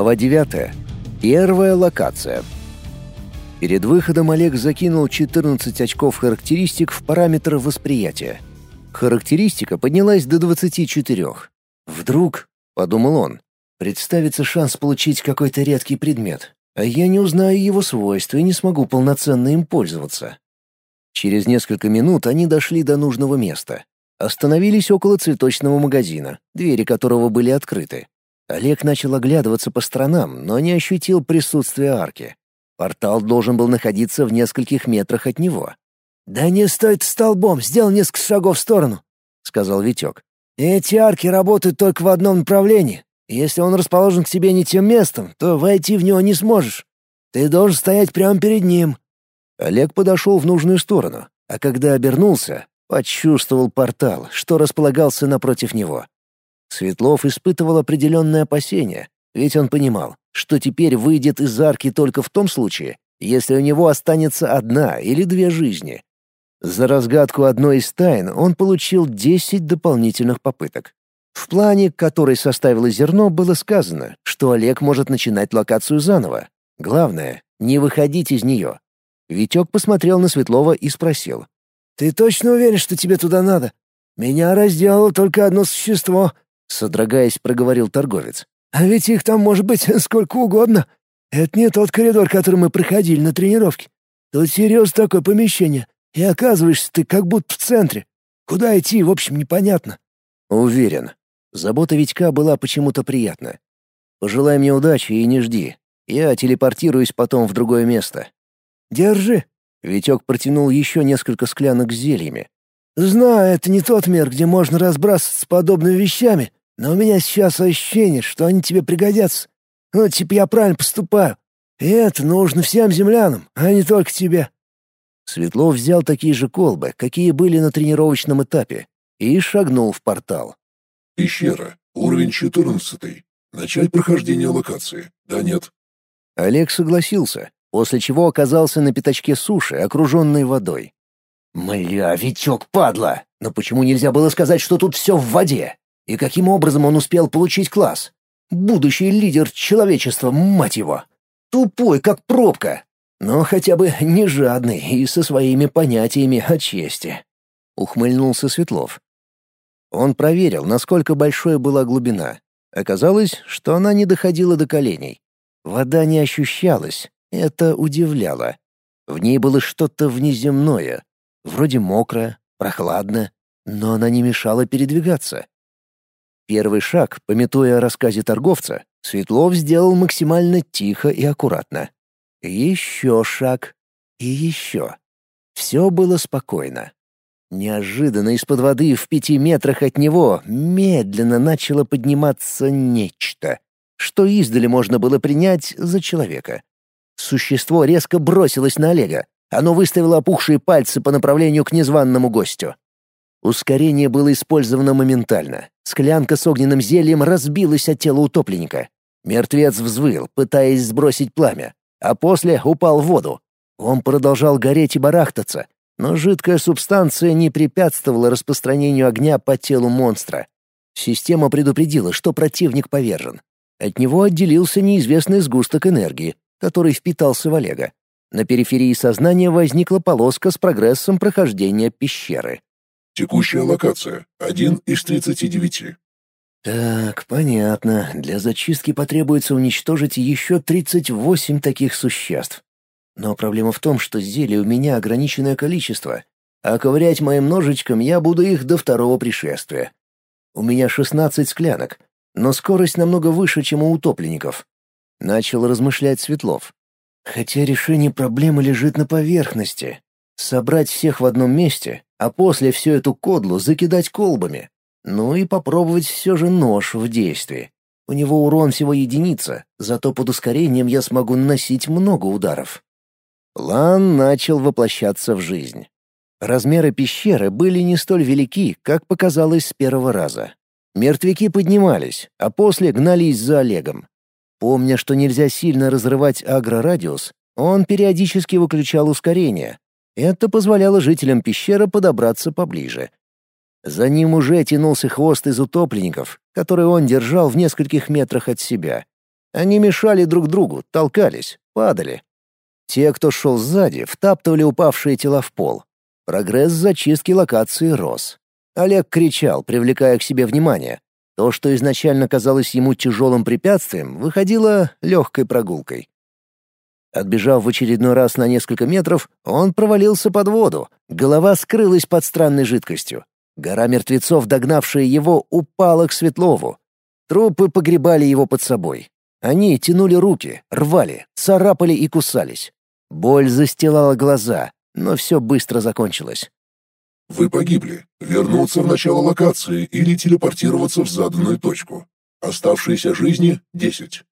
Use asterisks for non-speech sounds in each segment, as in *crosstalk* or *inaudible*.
Глава 9. Первая локация. Перед выходом Олег закинул 14 очков характеристик в параметр восприятия. Характеристика поднялась до 24. «Вдруг», — подумал он, — «представится шанс получить какой-то редкий предмет, а я не узнаю его свойства и не смогу полноценно им пользоваться». Через несколько минут они дошли до нужного места. Остановились около цветочного магазина, двери которого были открыты. Олег начал оглядываться по сторонам, но не ощутил присутствия арки. Портал должен был находиться в нескольких метрах от него. «Да не стоит столбом, сделал несколько шагов в сторону», — сказал Витек. «Эти арки работают только в одном направлении. Если он расположен к тебе не тем местом, то войти в него не сможешь. Ты должен стоять прямо перед ним». Олег подошел в нужную сторону, а когда обернулся, почувствовал портал, что располагался напротив него. Светлов испытывал определенное опасение, ведь он понимал, что теперь выйдет из арки только в том случае, если у него останется одна или две жизни. За разгадку одной из тайн он получил 10 дополнительных попыток. В плане, который составило зерно, было сказано, что Олег может начинать локацию заново. Главное — не выходить из нее. Витек посмотрел на Светлова и спросил. «Ты точно уверен, что тебе туда надо? Меня разделало только одно существо, содрогаясь, проговорил торговец. «А ведь их там может быть *laughs* сколько угодно. Это не тот коридор, который мы проходили на тренировке. Тут серьезно такое помещение, и оказываешься ты как будто в центре. Куда идти, в общем, непонятно». «Уверен». Забота Витька была почему-то приятна. «Пожелай мне удачи и не жди. Я телепортируюсь потом в другое место». «Держи». Витек протянул еще несколько склянок с зельями. «Знаю, это не тот мир, где можно разбрасываться подобными вещами, но у меня сейчас ощущение, что они тебе пригодятся. Ну, типа я правильно поступаю. И это нужно всем землянам, а не только тебе». Светлов взял такие же колбы, какие были на тренировочном этапе, и шагнул в портал. «Пещера. Уровень 14. Начать прохождение локации. Да нет?» Олег согласился, после чего оказался на пятачке суши, окруженной водой. «Мля, Витек, падла! Но почему нельзя было сказать, что тут все в воде? И каким образом он успел получить класс? Будущий лидер человечества, мать его! Тупой, как пробка! Но хотя бы не жадный и со своими понятиями о чести. Ухмыльнулся Светлов. Он проверил, насколько большой была глубина. Оказалось, что она не доходила до коленей. Вода не ощущалась, это удивляло. В ней было что-то внеземное, вроде мокро, прохладно, но она не мешала передвигаться. Первый шаг, пометуя о рассказе торговца, Светлов сделал максимально тихо и аккуратно. Еще шаг. И еще. Все было спокойно. Неожиданно из-под воды в пяти метрах от него медленно начало подниматься нечто, что издали можно было принять за человека. Существо резко бросилось на Олега. Оно выставило опухшие пальцы по направлению к незваному гостю. Ускорение было использовано моментально. Склянка с огненным зельем разбилась от тела утопленника. Мертвец взвыл, пытаясь сбросить пламя, а после упал в воду. Он продолжал гореть и барахтаться, но жидкая субстанция не препятствовала распространению огня по телу монстра. Система предупредила, что противник повержен. От него отделился неизвестный сгусток энергии, который впитался в Олега. На периферии сознания возникла полоска с прогрессом прохождения пещеры. Текущая локация — один из тридцати девяти. Так, понятно. Для зачистки потребуется уничтожить еще тридцать восемь таких существ. Но проблема в том, что зелий у меня ограниченное количество, а ковырять моим ножичком я буду их до второго пришествия. У меня шестнадцать склянок, но скорость намного выше, чем у утопленников. Начал размышлять Светлов. Хотя решение проблемы лежит на поверхности. Собрать всех в одном месте, а после всю эту кодлу закидать колбами. Ну и попробовать все же нож в действии. У него урон всего единица, зато под ускорением я смогу наносить много ударов. План начал воплощаться в жизнь. Размеры пещеры были не столь велики, как показалось с первого раза. Мертвяки поднимались, а после гнались за Олегом. Помня, что нельзя сильно разрывать агрорадиус, он периодически выключал ускорение, это позволяло жителям пещеры подобраться поближе. За ним уже тянулся хвост из утопленников, который он держал в нескольких метрах от себя. Они мешали друг другу, толкались, падали. Те, кто шел сзади, втаптывали упавшие тела в пол. Прогресс зачистки локации рос. Олег кричал, привлекая к себе внимание. То, что изначально казалось ему тяжелым препятствием, выходило легкой прогулкой. Отбежав в очередной раз на несколько метров, он провалился под воду. Голова скрылась под странной жидкостью. Гора мертвецов, догнавшая его, упала к Светлову. Трупы погребали его под собой. Они тянули руки, рвали, царапали и кусались. Боль застилала глаза, но все быстро закончилось. Вы погибли. Вернуться в начало локации или телепортироваться в заданную точку. Оставшиеся жизни — десять.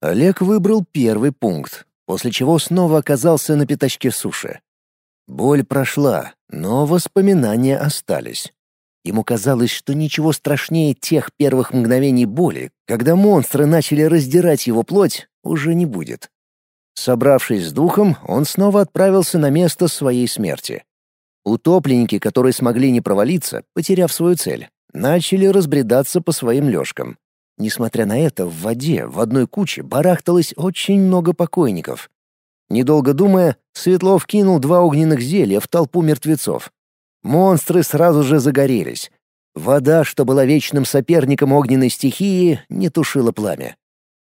Олег выбрал первый пункт, после чего снова оказался на пятачке суши. Боль прошла, но воспоминания остались. Ему казалось, что ничего страшнее тех первых мгновений боли, когда монстры начали раздирать его плоть, уже не будет. Собравшись с духом, он снова отправился на место своей смерти. Утопленники, которые смогли не провалиться, потеряв свою цель, начали разбредаться по своим лёжкам. Несмотря на это, в воде в одной куче барахталось очень много покойников. Недолго думая, Светлов кинул два огненных зелья в толпу мертвецов. Монстры сразу же загорелись. Вода, что была вечным соперником огненной стихии, не тушила пламя.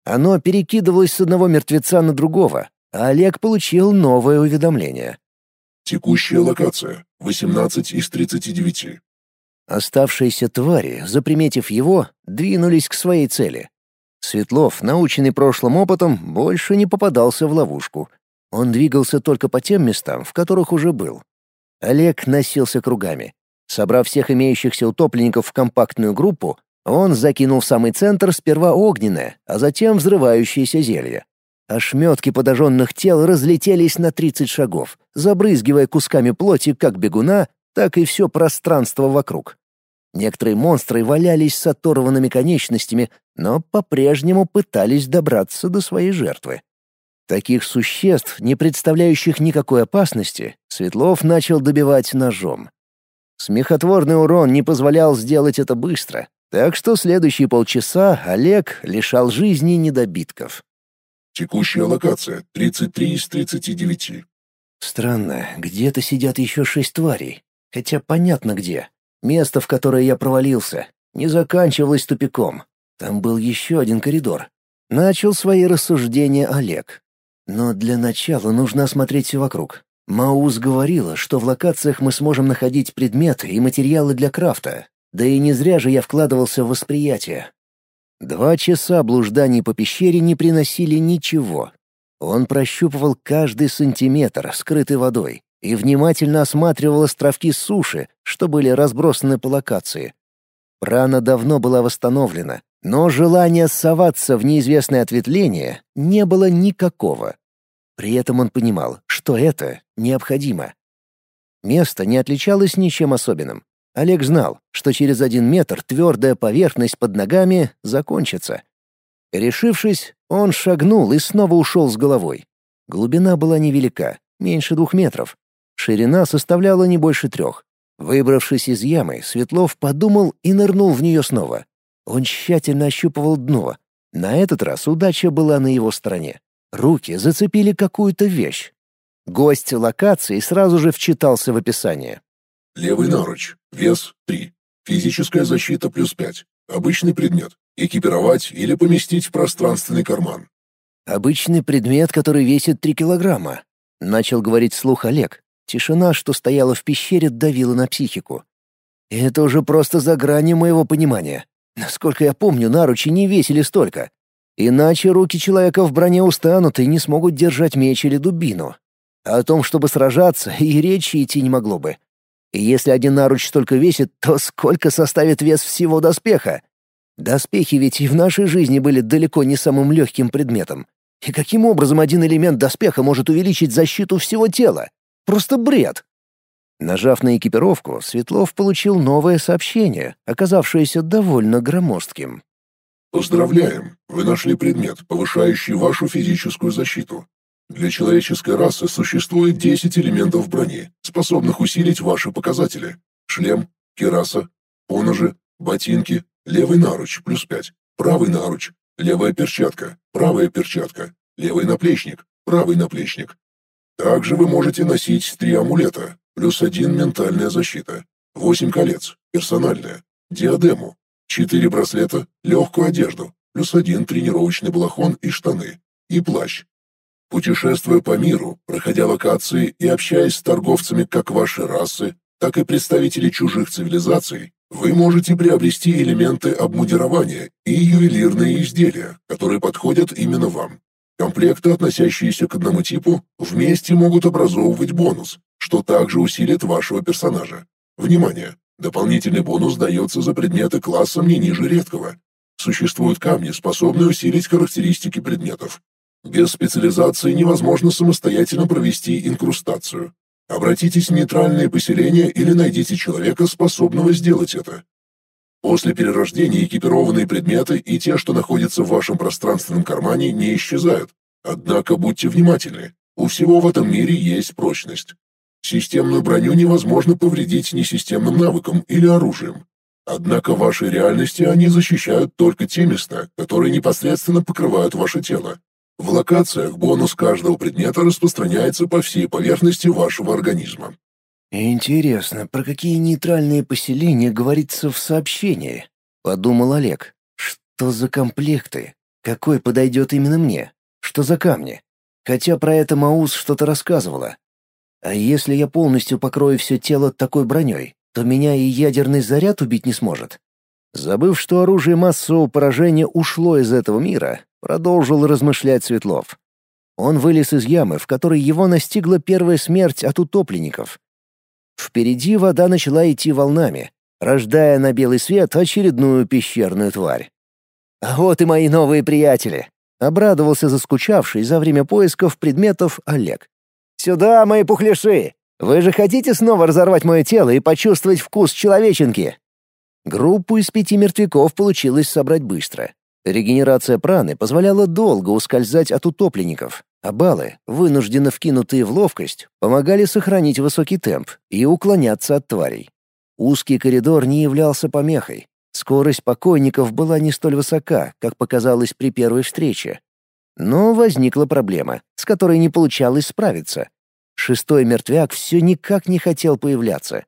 Оно перекидывалось с одного мертвеца на другого, а Олег получил новое уведомление. «Текущая локация. 18 из 39». Оставшиеся твари, заприметив его, двинулись к своей цели. Светлов, наученный прошлым опытом, больше не попадался в ловушку. Он двигался только по тем местам, в которых уже был. Олег носился кругами. Собрав всех имеющихся утопленников в компактную группу, он закинул в самый центр сперва огненное, а затем взрывающееся зелье. Ошметки подожженных тел разлетелись на 30 шагов, забрызгивая кусками плоти как бегуна, так и все пространство вокруг. Некоторые монстры валялись с оторванными конечностями, но по-прежнему пытались добраться до своей жертвы. Таких существ, не представляющих никакой опасности, Светлов начал добивать ножом. Смехотворный урон не позволял сделать это быстро, так что следующие полчаса Олег лишал жизни недобитков. Текущая локация — 33 из 39. Странно, где-то сидят еще шесть тварей. Хотя понятно где. Место, в которое я провалился, не заканчивалось тупиком. Там был еще один коридор. Начал свои рассуждения Олег. Но для начала нужно осмотреть все вокруг. Маус говорила, что в локациях мы сможем находить предметы и материалы для крафта. Да и не зря же я вкладывался в восприятие. Два часа блужданий по пещере не приносили ничего. Он прощупывал каждый сантиметр, скрытый водой, и внимательно осматривал островки суши, что были разбросаны по локации. Прана давно была восстановлена, но желания соваться в неизвестное ответвление не было никакого. При этом он понимал, что это необходимо. Место не отличалось ничем особенным. Олег знал, что через один метр твердая поверхность под ногами закончится. Решившись, он шагнул и снова ушел с головой. Глубина была невелика, меньше двух метров. Ширина составляла не больше трех. Выбравшись из ямы, Светлов подумал и нырнул в нее снова. Он тщательно ощупывал дно. На этот раз удача была на его стороне. Руки зацепили какую-то вещь. Гость локации сразу же вчитался в описание. Левый наруч. Вес 3. Физическая защита плюс 5. Обычный предмет. Экипировать или поместить в пространственный карман. «Обычный предмет, который весит 3 килограмма», — начал говорить слух Олег. Тишина, что стояла в пещере, давила на психику. «Это уже просто за гранью моего понимания. Насколько я помню, наручи не весили столько. Иначе руки человека в броне устанут и не смогут держать меч или дубину. О том, чтобы сражаться, и речи идти не могло бы. И если один наруч столько весит, то сколько составит вес всего доспеха? Доспехи ведь и в нашей жизни были далеко не самым легким предметом. И каким образом один элемент доспеха может увеличить защиту всего тела? Просто бред. Нажав на экипировку, Светлов получил новое сообщение, оказавшееся довольно громоздким. «Поздравляем! Вы нашли предмет, повышающий вашу физическую защиту. Для человеческой расы существует 10 элементов брони, способных усилить ваши показатели. Шлем, кераса, поножи, ботинки, левый наруч плюс 5, правый наруч, левая перчатка, правая перчатка, левый наплечник, правый наплечник. Также вы можете носить три амулета, плюс один ментальная защита, восемь колец, персональная, диадему, четыре браслета, легкую одежду, плюс один тренировочный балахон и штаны, и плащ. Путешествуя по миру, проходя локации и общаясь с торговцами как вашей расы, так и представителей чужих цивилизаций, вы можете приобрести элементы обмундирования и ювелирные изделия, которые подходят именно вам. Комплекты, относящиеся к одному типу, вместе могут образовывать бонус, что также усилит вашего персонажа. Внимание! Дополнительный бонус дается за предметы классом не ниже редкого. Существуют камни, способные усилить характеристики предметов. Без специализации невозможно самостоятельно провести инкрустацию. Обратитесь в нейтральное поселение или найдите человека, способного сделать это. После перерождения экипированные предметы и те, что находятся в вашем пространственном кармане, не исчезают. Однако будьте внимательны, у всего в этом мире есть прочность. Системную броню невозможно повредить несистемным навыком или оружием. Однако в вашей реальности они защищают только те места, которые непосредственно покрывают ваше тело. В локациях бонус каждого предмета распространяется по всей поверхности вашего организма. «Интересно, про какие нейтральные поселения говорится в сообщении?» — подумал Олег. «Что за комплекты? Какой подойдет именно мне? Что за камни? Хотя про это Маус что-то рассказывала. А если я полностью покрою все тело такой броней, то меня и ядерный заряд убить не сможет?» Забыв, что оружие массового поражения ушло из этого мира, продолжил размышлять Светлов. Он вылез из ямы, в которой его настигла первая смерть от утопленников, Впереди вода начала идти волнами, рождая на белый свет очередную пещерную тварь. «А вот и мои новые приятели!» — обрадовался заскучавший за время поисков предметов Олег. «Сюда, мои пухляши! Вы же хотите снова разорвать мое тело и почувствовать вкус человеченки?» Группу из пяти мертвяков получилось собрать быстро. Регенерация праны позволяла долго ускользать от утопленников, а баллы, вынужденно вкинутые в ловкость, помогали сохранить высокий темп и уклоняться от тварей. Узкий коридор не являлся помехой. Скорость покойников была не столь высока, как показалось при первой встрече. Но возникла проблема, с которой не получалось справиться. Шестой мертвяк все никак не хотел появляться.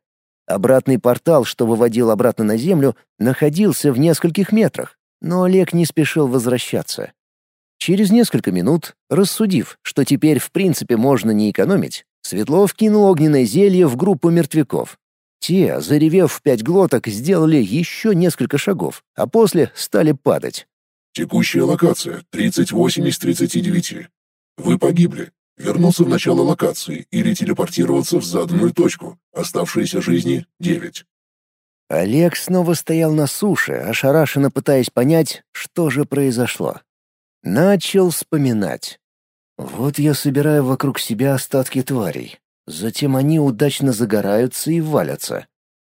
Обратный портал, что выводил обратно на землю, находился в нескольких метрах, но Олег не спешил возвращаться. Через несколько минут, рассудив, что теперь в принципе можно не экономить, Светлов кинул огненное зелье в группу мертвяков. Те, заревев в пять глоток, сделали еще несколько шагов, а после стали падать. Текущая локация — 38 из 39. Вы погибли. Вернуться в начало локации или телепортироваться в заданную точку. Оставшиеся жизни — 9. Олег снова стоял на суше, ошарашенно пытаясь понять, что же произошло. Начал вспоминать. Вот я собираю вокруг себя остатки тварей. Затем они удачно загораются и валятся.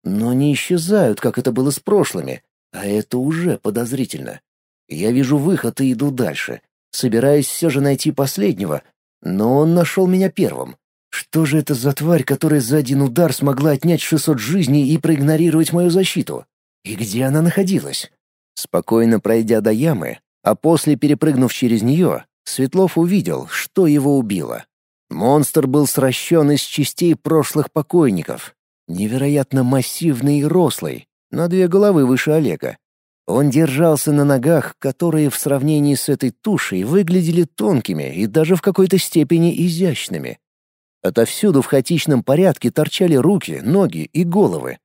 Но не исчезают, как это было с прошлыми, а это уже подозрительно. Я вижу выход и иду дальше, собираясь все же найти последнего, но он нашел меня первым. Что же это за тварь, которая за один удар смогла отнять 600 жизней и проигнорировать мою защиту? И где она находилась? Спокойно пройдя до ямы, а после, перепрыгнув через нее, Светлов увидел, что его убило. Монстр был сращен из частей прошлых покойников. Невероятно массивный и рослый, на две головы выше Олега. Он держался на ногах, которые в сравнении с этой тушей выглядели тонкими и даже в какой-то степени изящными. Отовсюду в хаотичном порядке торчали руки, ноги и головы.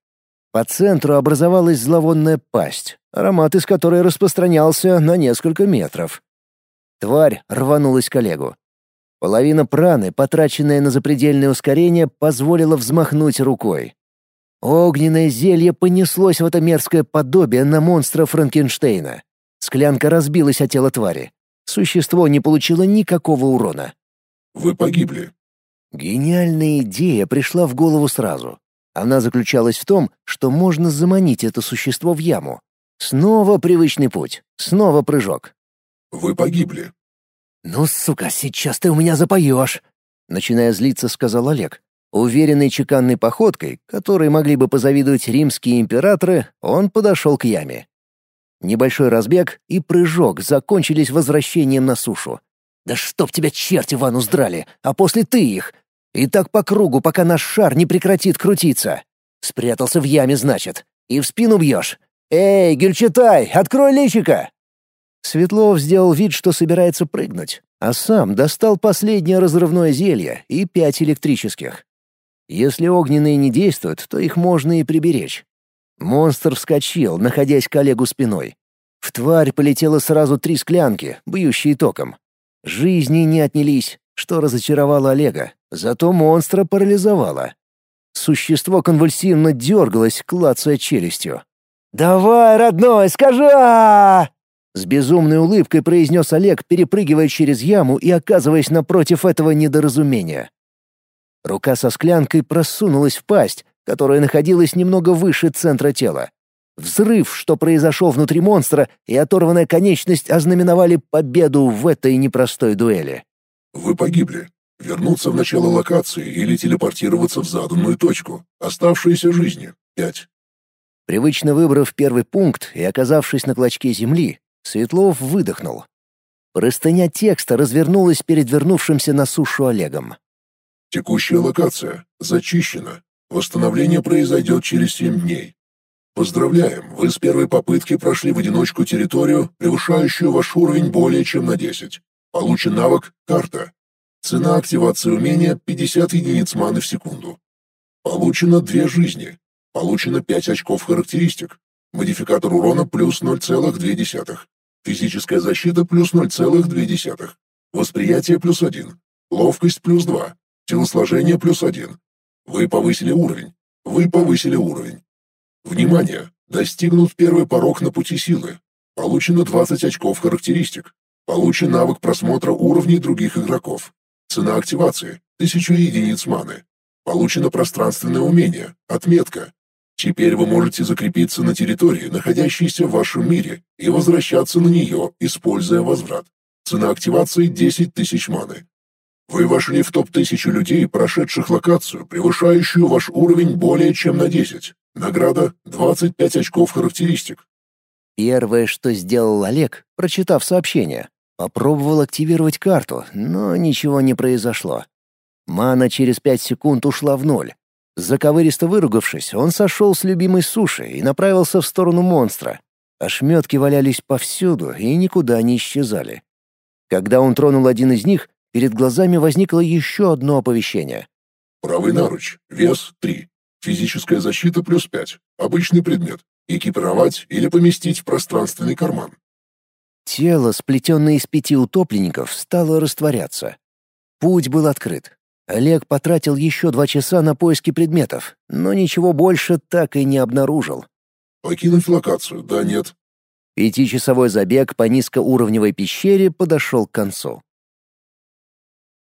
По центру образовалась зловонная пасть, аромат из которой распространялся на несколько метров. Тварь рванулась к Олегу. Половина праны, потраченная на запредельное ускорение, позволила взмахнуть рукой. Огненное зелье понеслось в это мерзкое подобие на монстра Франкенштейна. Склянка разбилась о тело твари. Существо не получило никакого урона. «Вы погибли». Гениальная идея пришла в голову сразу. Она заключалась в том, что можно заманить это существо в яму. Снова привычный путь, снова прыжок. «Вы погибли». «Ну, сука, сейчас ты у меня запоешь!» Начиная злиться, сказал Олег. Уверенной чеканной походкой, которой могли бы позавидовать римские императоры, он подошел к яме. Небольшой разбег и прыжок закончились возвращением на сушу. «Да чтоб тебя черти ванну сдрали, а после ты их! И так по кругу, пока наш шар не прекратит крутиться. Спрятался в яме, значит. И в спину бьешь. Эй, Гюльчатай, открой личика!» Светлов сделал вид, что собирается прыгнуть, а сам достал последнее разрывное зелье и пять электрических. Если огненные не действуют, то их можно и приберечь. Монстр вскочил, находясь к Олегу спиной. В тварь полетело сразу три склянки, бьющие током. Жизни не отнялись, что разочаровало Олега, зато монстра парализовало. Существо конвульсивно дергалось, клацая челюстью. «Давай, родной, скажи а С безумной улыбкой произнес Олег, перепрыгивая через яму и оказываясь напротив этого недоразумения. Рука со склянкой просунулась в пасть, которая находилась немного выше центра тела. Взрыв, что произошел внутри монстра, и оторванная конечность ознаменовали победу в этой непростой дуэли. «Вы погибли. Вернуться в начало локации или телепортироваться в заданную точку. Оставшиеся жизни. Пять». Привычно выбрав первый пункт и оказавшись на клочке земли, Светлов выдохнул. Простыня текста развернулась перед вернувшимся на сушу Олегом. «Текущая локация. Зачищена. Восстановление произойдет через семь дней. Поздравляем, вы с первой попытки прошли в одиночку территорию, превышающую ваш уровень более чем на 10. Получен навык «Карта». Цена активации умения 50 единиц маны в секунду. Получено две жизни. Получено 5 очков характеристик. Модификатор урона плюс 0,2. Физическая защита плюс 0,2. Восприятие плюс 1. Ловкость плюс 2. Телосложение плюс 1. Вы повысили уровень. Вы повысили уровень. Внимание! Достигнут первый порог на пути силы. Получено 20 очков характеристик. Получен навык просмотра уровней других игроков. Цена активации – 1000 единиц маны. Получено пространственное умение, отметка. Теперь вы можете закрепиться на территории, находящейся в вашем мире, и возвращаться на нее, используя возврат. Цена активации – 10 тысяч маны. Вы вошли в топ-1000 людей, прошедших локацию, превышающую ваш уровень более чем на 10. Награда — 25 очков характеристик. Первое, что сделал Олег, прочитав сообщение, попробовал активировать карту, но ничего не произошло. Мана через пять секунд ушла в ноль. Заковыристо выругавшись, он сошел с любимой суши и направился в сторону монстра. Ошметки валялись повсюду и никуда не исчезали. Когда он тронул один из них, перед глазами возникло еще одно оповещение. «Правый наруч, вес 3, Физическая защита плюс 5. Обычный предмет. Экипировать или поместить в пространственный карман. Тело, сплетенное из пяти утопленников, стало растворяться. Путь был открыт. Олег потратил еще два часа на поиски предметов, но ничего больше так и не обнаружил. «Покинуть локацию, да, нет?» Пятичасовой забег по низкоуровневой пещере подошел к концу.